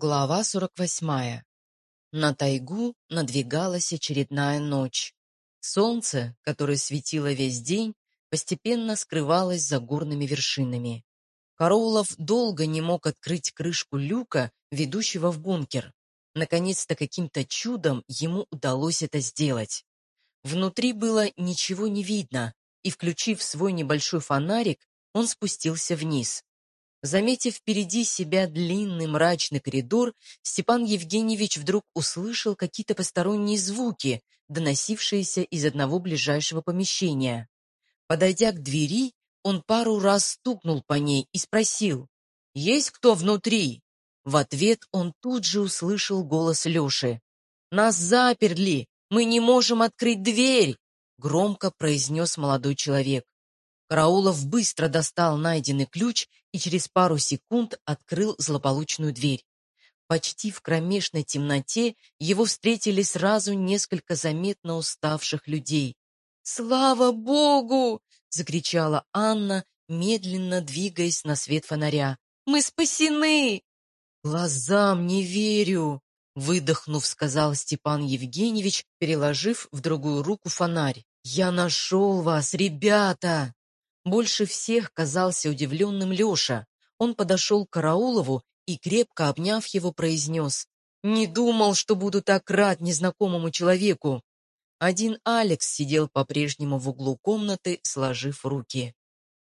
Глава 48. На тайгу надвигалась очередная ночь. Солнце, которое светило весь день, постепенно скрывалось за горными вершинами. Караулов долго не мог открыть крышку люка, ведущего в бункер. Наконец-то каким-то чудом ему удалось это сделать. Внутри было ничего не видно, и, включив свой небольшой фонарик, он спустился вниз. Заметив впереди себя длинный мрачный коридор, Степан Евгеньевич вдруг услышал какие-то посторонние звуки, доносившиеся из одного ближайшего помещения. Подойдя к двери, он пару раз стукнул по ней и спросил «Есть кто внутри?» В ответ он тут же услышал голос Леши. «Нас заперли! Мы не можем открыть дверь!» громко произнес молодой человек. Караулов быстро достал найденный ключ и через пару секунд открыл злополучную дверь. Почти в кромешной темноте его встретили сразу несколько заметно уставших людей. «Слава Богу!» — закричала Анна, медленно двигаясь на свет фонаря. «Мы спасены!» «Глазам не верю!» — выдохнув, сказал Степан Евгеньевич, переложив в другую руку фонарь. «Я нашел вас, ребята!» Больше всех казался удивленным Леша. Он подошел к Караулову и, крепко обняв его, произнес «Не думал, что буду так рад незнакомому человеку». Один Алекс сидел по-прежнему в углу комнаты, сложив руки.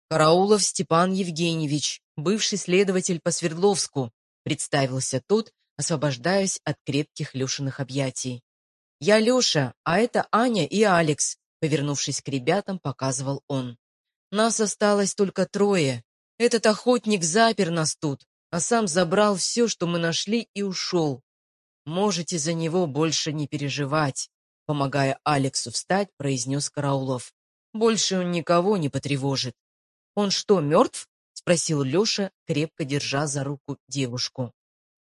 «Караулов Степан Евгеньевич, бывший следователь по Свердловску», представился тот, освобождаясь от крепких Лешиных объятий. «Я Леша, а это Аня и Алекс», повернувшись к ребятам, показывал он. Нас осталось только трое. Этот охотник запер нас тут, а сам забрал все, что мы нашли, и ушел. Можете за него больше не переживать, помогая Алексу встать, произнес Караулов. Больше он никого не потревожит. Он что, мертв? Спросил Леша, крепко держа за руку девушку.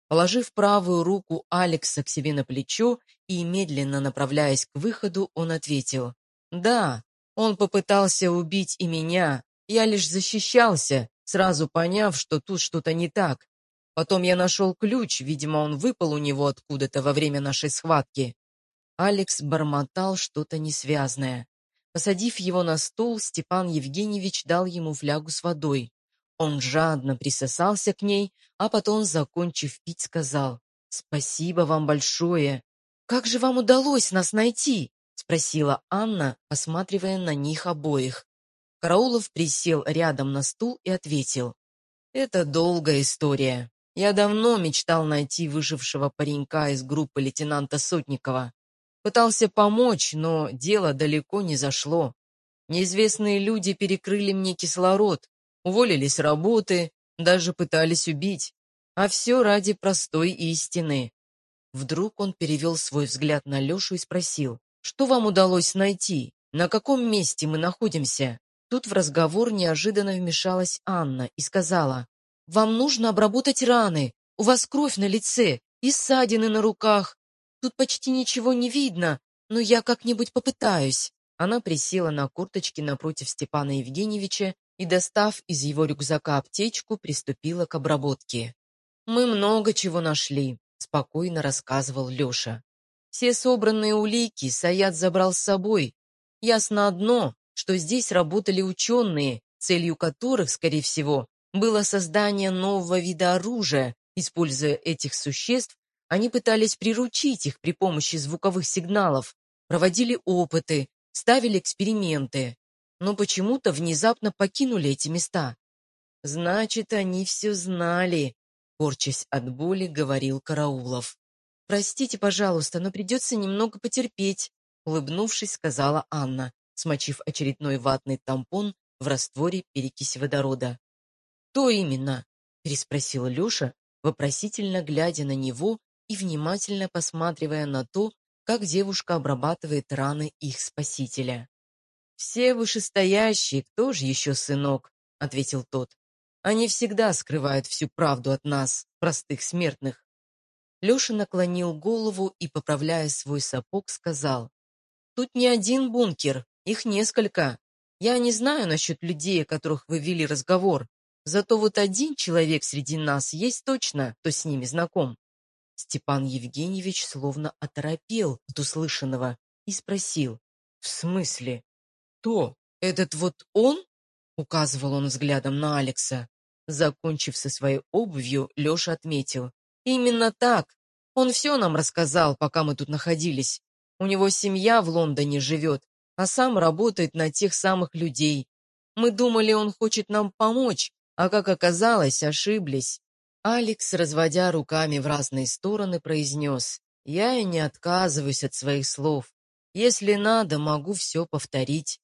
Положив правую руку Алекса к себе на плечо и медленно направляясь к выходу, он ответил. «Да, он попытался убить и меня. Я лишь защищался, сразу поняв, что тут что-то не так. Потом я нашел ключ, видимо, он выпал у него откуда-то во время нашей схватки. Алекс бормотал что-то несвязное. Посадив его на стол, Степан Евгеньевич дал ему флягу с водой. Он жадно присосался к ней, а потом, закончив пить, сказал «Спасибо вам большое. Как же вам удалось нас найти?» — спросила Анна, осматривая на них обоих. Караулов присел рядом на стул и ответил. «Это долгая история. Я давно мечтал найти выжившего паренька из группы лейтенанта Сотникова. Пытался помочь, но дело далеко не зашло. Неизвестные люди перекрыли мне кислород, уволили с работы, даже пытались убить. А все ради простой истины». Вдруг он перевел свой взгляд на Лешу и спросил. Что вам удалось найти? На каком месте мы находимся?» Тут в разговор неожиданно вмешалась Анна и сказала, «Вам нужно обработать раны. У вас кровь на лице и ссадины на руках. Тут почти ничего не видно, но я как-нибудь попытаюсь». Она присела на курточке напротив Степана Евгеньевича и, достав из его рюкзака аптечку, приступила к обработке. «Мы много чего нашли», — спокойно рассказывал Леша. Все собранные улики Саят забрал с собой. Ясно одно, что здесь работали ученые, целью которых, скорее всего, было создание нового вида оружия. Используя этих существ, они пытались приручить их при помощи звуковых сигналов, проводили опыты, ставили эксперименты, но почему-то внезапно покинули эти места. «Значит, они все знали», — корчась от боли, говорил Караулов. «Простите, пожалуйста, но придется немного потерпеть», улыбнувшись, сказала Анна, смочив очередной ватный тампон в растворе перекиси водорода. «То именно?» – переспросил Леша, вопросительно глядя на него и внимательно посматривая на то, как девушка обрабатывает раны их спасителя. «Все вышестоящие, кто же еще сынок?» – ответил тот. «Они всегда скрывают всю правду от нас, простых смертных. Леша наклонил голову и, поправляя свой сапог, сказал, «Тут не один бункер, их несколько. Я не знаю насчет людей, о которых вы вели разговор, зато вот один человек среди нас есть точно, кто с ними знаком. Степан Евгеньевич словно оторопел от услышанного и спросил. «В смысле? То, этот вот он?» Указывал он взглядом на Алекса. Закончив со своей обувью, Леша отметил. «Именно так. Он все нам рассказал, пока мы тут находились. У него семья в Лондоне живет, а сам работает на тех самых людей. Мы думали, он хочет нам помочь, а как оказалось, ошиблись». Алекс, разводя руками в разные стороны, произнес. «Я и не отказываюсь от своих слов. Если надо, могу все повторить».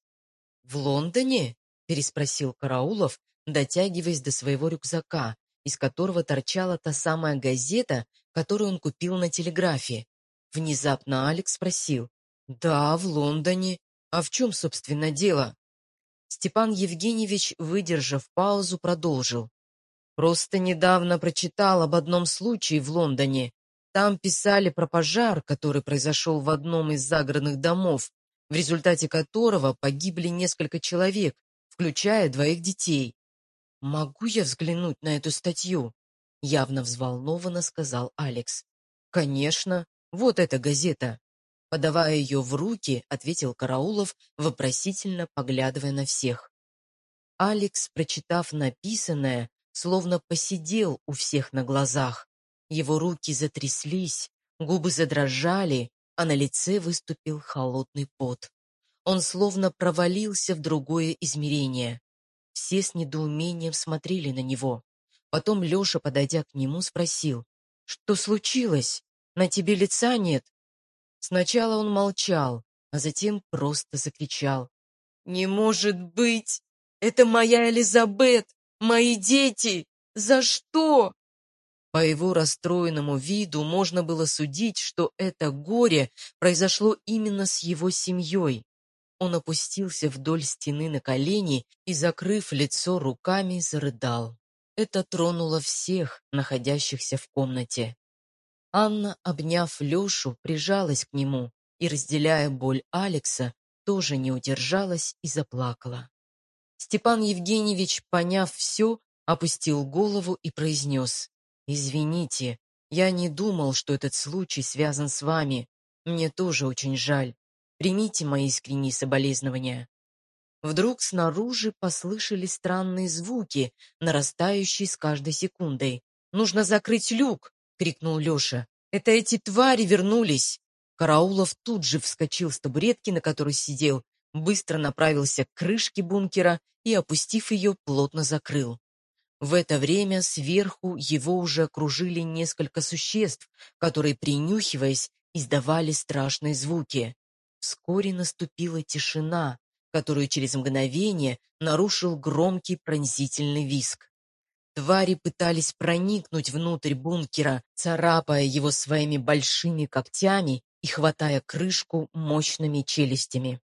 «В Лондоне?» — переспросил Караулов, дотягиваясь до своего рюкзака, из которого торчала та самая газета, которую он купил на телеграфе. Внезапно Алекс спросил. «Да, в Лондоне. А в чем, собственно, дело?» Степан Евгеньевич, выдержав паузу, продолжил. «Просто недавно прочитал об одном случае в Лондоне. Там писали про пожар, который произошел в одном из загородных домов, в результате которого погибли несколько человек, включая двоих детей. «Могу я взглянуть на эту статью?» Явно взволнованно сказал Алекс. «Конечно. Вот эта газета». Подавая ее в руки, ответил Караулов, вопросительно поглядывая на всех. Алекс, прочитав написанное, словно посидел у всех на глазах. Его руки затряслись, губы задрожали, а на лице выступил холодный пот. Он словно провалился в другое измерение. Все с недоумением смотрели на него. Потом Леша, подойдя к нему, спросил, «Что случилось? На тебе лица нет?» Сначала он молчал, а затем просто закричал. «Не может быть! Это моя Элизабет! Мои дети! За что?» По его расстроенному виду можно было судить, что это горе произошло именно с его семьей. Он опустился вдоль стены на колени и, закрыв лицо руками, зарыдал. Это тронуло всех, находящихся в комнате. Анна, обняв Лешу, прижалась к нему и, разделяя боль Алекса, тоже не удержалась и заплакала. Степан Евгеньевич, поняв все, опустил голову и произнес «Извините, я не думал, что этот случай связан с вами. Мне тоже очень жаль. Примите мои искренние соболезнования». Вдруг снаружи послышались странные звуки, нарастающие с каждой секундой. «Нужно закрыть люк!» — крикнул Леша. «Это эти твари вернулись!» Караулов тут же вскочил с табуретки, на которой сидел, быстро направился к крышке бункера и, опустив ее, плотно закрыл. В это время сверху его уже окружили несколько существ, которые, принюхиваясь, издавали страшные звуки. Вскоре наступила тишина, которую через мгновение нарушил громкий пронзительный виск. Твари пытались проникнуть внутрь бункера, царапая его своими большими когтями и хватая крышку мощными челюстями.